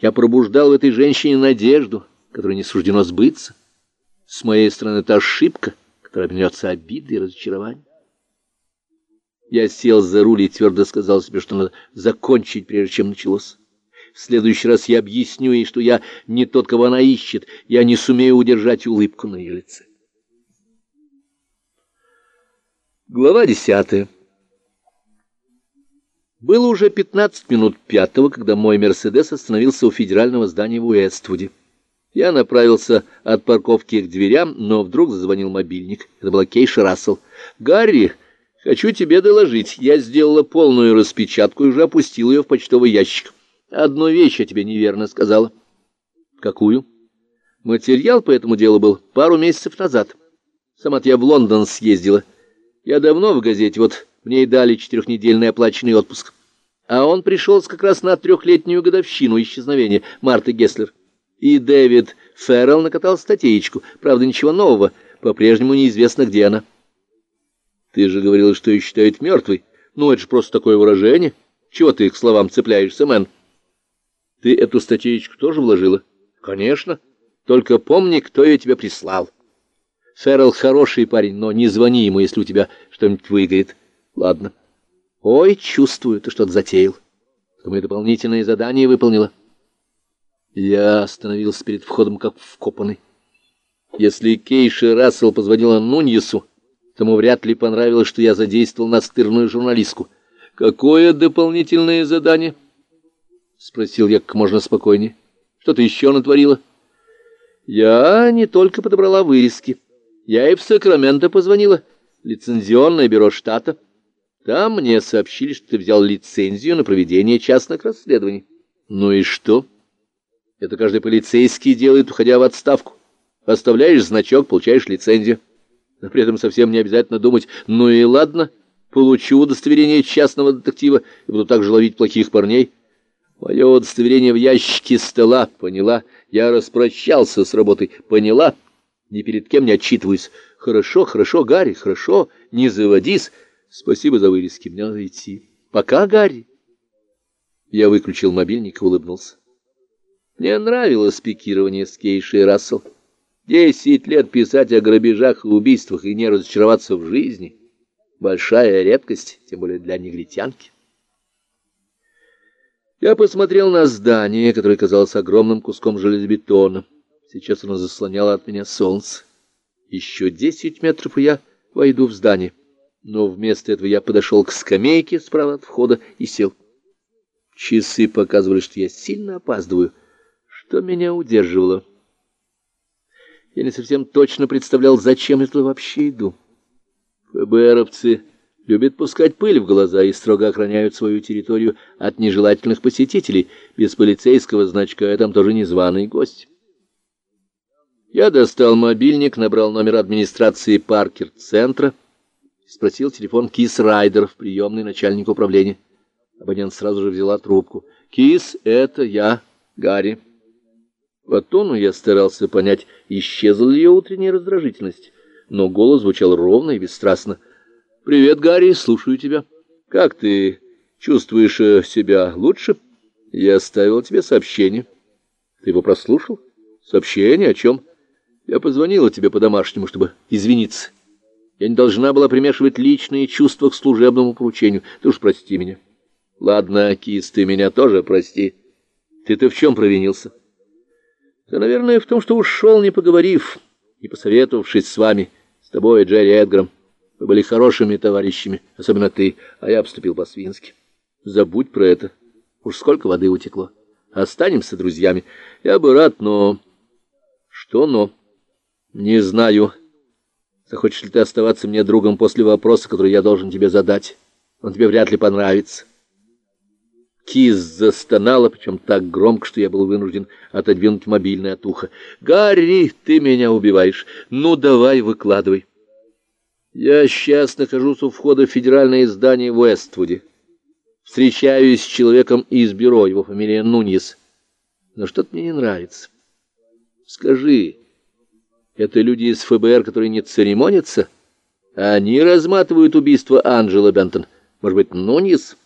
Я пробуждал в этой женщине надежду, которой не суждено сбыться. С моей стороны, это ошибка, которая обернется обидой и разочарованием. Я сел за руль и твердо сказал себе, что надо закончить, прежде чем началось. В следующий раз я объясню ей, что я не тот, кого она ищет. Я не сумею удержать улыбку на ее лице. Глава десятая. Было уже пятнадцать минут пятого, когда мой «Мерседес» остановился у федерального здания в Уэствуде. Я направился от парковки к дверям, но вдруг зазвонил мобильник. Это была Кейша Рассел. «Гарри!» Хочу тебе доложить, я сделала полную распечатку и уже опустила ее в почтовый ящик. Одну вещь я тебе неверно сказала. Какую? Материал по этому делу был пару месяцев назад. сама я в Лондон съездила. Я давно в газете, вот мне и дали четырехнедельный оплаченный отпуск. А он пришелся как раз на трехлетнюю годовщину исчезновения Марты Гесслер. И Дэвид Феррелл накатал статейку. Правда, ничего нового. По-прежнему неизвестно, где она. Ты же говорил, что ее считают мертвой. Ну, это же просто такое выражение. Чего ты к словам цепляешься, мэн? Ты эту статейку тоже вложила? Конечно. Только помни, кто ее тебе прислал. Феррелл хороший парень, но не звони ему, если у тебя что-нибудь выгорит. Ладно. Ой, чувствую, ты что-то затеял. Что мы дополнительное задание выполнила. Я остановился перед входом, как вкопанный. Если Кейша Рассел позвонила Нуньесу, Тому вряд ли понравилось, что я задействовал настырную журналистку. «Какое дополнительное задание?» — спросил я как можно спокойнее. «Что ты еще натворила?» «Я не только подобрала вырезки. Я и в Сакраменто позвонила. Лицензионное бюро штата. Там мне сообщили, что ты взял лицензию на проведение частных расследований. Ну и что? Это каждый полицейский делает, уходя в отставку. Оставляешь значок, получаешь лицензию но при этом совсем не обязательно думать «ну и ладно, получу удостоверение частного детектива и буду также ловить плохих парней». Мое удостоверение в ящике стола, поняла? Я распрощался с работой, поняла? Ни перед кем не отчитываюсь. Хорошо, хорошо, Гарри, хорошо, не заводись. Спасибо за вырезки, мне надо идти. Пока, Гарри. Я выключил мобильник и улыбнулся. Мне нравилось пикирование с Кейшей Рассел. Десять лет писать о грабежах и убийствах и не разочароваться в жизни — большая редкость, тем более для негритянки. Я посмотрел на здание, которое казалось огромным куском железобетона. Сейчас оно заслоняло от меня солнце. Еще десять метров, и я войду в здание. Но вместо этого я подошел к скамейке справа от входа и сел. Часы показывали, что я сильно опаздываю. Что меня удерживало? Я не совсем точно представлял, зачем я туда вообще иду. ФБРовцы любят пускать пыль в глаза и строго охраняют свою территорию от нежелательных посетителей. Без полицейского значка я там тоже незваный гость. Я достал мобильник, набрал номер администрации Паркер-центра спросил телефон Кис Райдер в приемной начальника управления. Абонент сразу же взяла трубку. «Кис, это я, Гарри». По тону я старался понять, исчезла ли ее утренняя раздражительность, но голос звучал ровно и бесстрастно. «Привет, Гарри, слушаю тебя. Как ты чувствуешь э, себя лучше? Я оставил тебе сообщение. Ты его прослушал? Сообщение о чем? Я позвонила тебе по-домашнему, чтобы извиниться. Я не должна была примешивать личные чувства к служебному поручению. Ты уж прости меня. Ладно, Кис, ты меня тоже прости. Ты-то в чем провинился?» Да, наверное, в том, что ушел, не поговорив, не посоветовавшись с вами, с тобой, Джерри Эдгаром. Вы были хорошими товарищами, особенно ты, а я обступил по-свински. Забудь про это. Уж сколько воды утекло. Останемся друзьями. Я бы рад, но... Что но? Не знаю. Захочешь ли ты оставаться мне другом после вопроса, который я должен тебе задать? Он тебе вряд ли понравится. Киз застонала, причем так громко, что я был вынужден отодвинуть мобильное от уха. «Гарри, ты меня убиваешь! Ну, давай, выкладывай!» «Я сейчас нахожусь у входа в федеральное здание в Уэствуде. Встречаюсь с человеком из бюро, его фамилия Нуньес. Но что-то мне не нравится. Скажи, это люди из ФБР, которые не церемонятся? Они разматывают убийство Анджела Бентон. Может быть, Нуньес?»